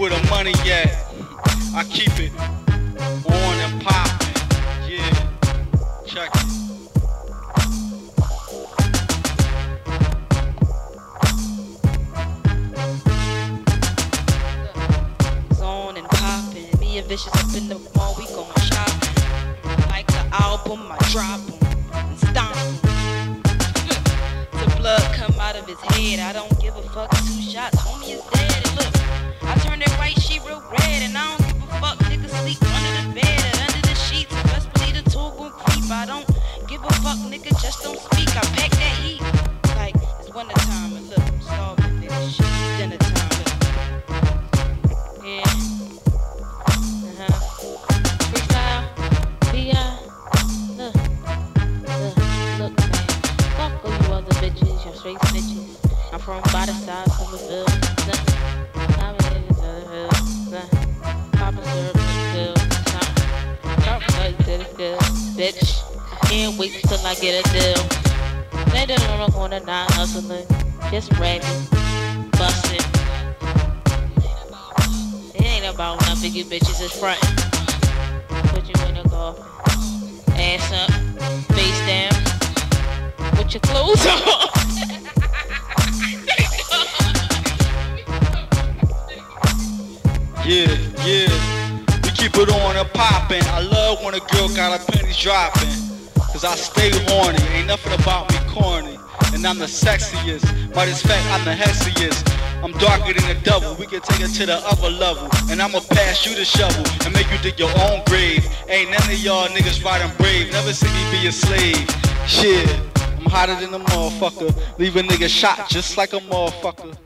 where the money at. I keep it on and popping. Yeah, check it. on and popping. Me and Vicious up in the mall, we going shopping. Like the album, I drop 'em and stomp 'em. the blood come out of his head. I don't give a fuck. Two shots, homie is dead. Fuck, nigga. Just don't speak. I pack that heat. Like it's winter time, and look, I'm starving. Shit, it's dinner time. Look. Yeah. Uh-huh. Freestyle. B.I. Look. Fuck all you other bitches. Straight snitches. I'm from by the side of. I'm in the hill. Bitch. Can't wait till I get a deal. They don't on the corner, not hustling. Just rapping. Busting. It ain't about nothing, you bitches is frontin'. Put you in a coffin. Ass up, face down, with your clothes on. Yeah, yeah. We keep it on and popping. I love when a girl got her panties dropping. Cause I stay horny. Ain't nothing about me corny. And I'm the sexiest. But it's fact, I'm the hexiest. I'm darker than the devil. We can take it to the other level. And I'ma pass you the shovel and make you dig your own grave. Ain't none of y'all niggas riding brave. Never see me be a slave. Shit. I'm hotter than a motherfucker. Leave a nigga shot just like a motherfucker.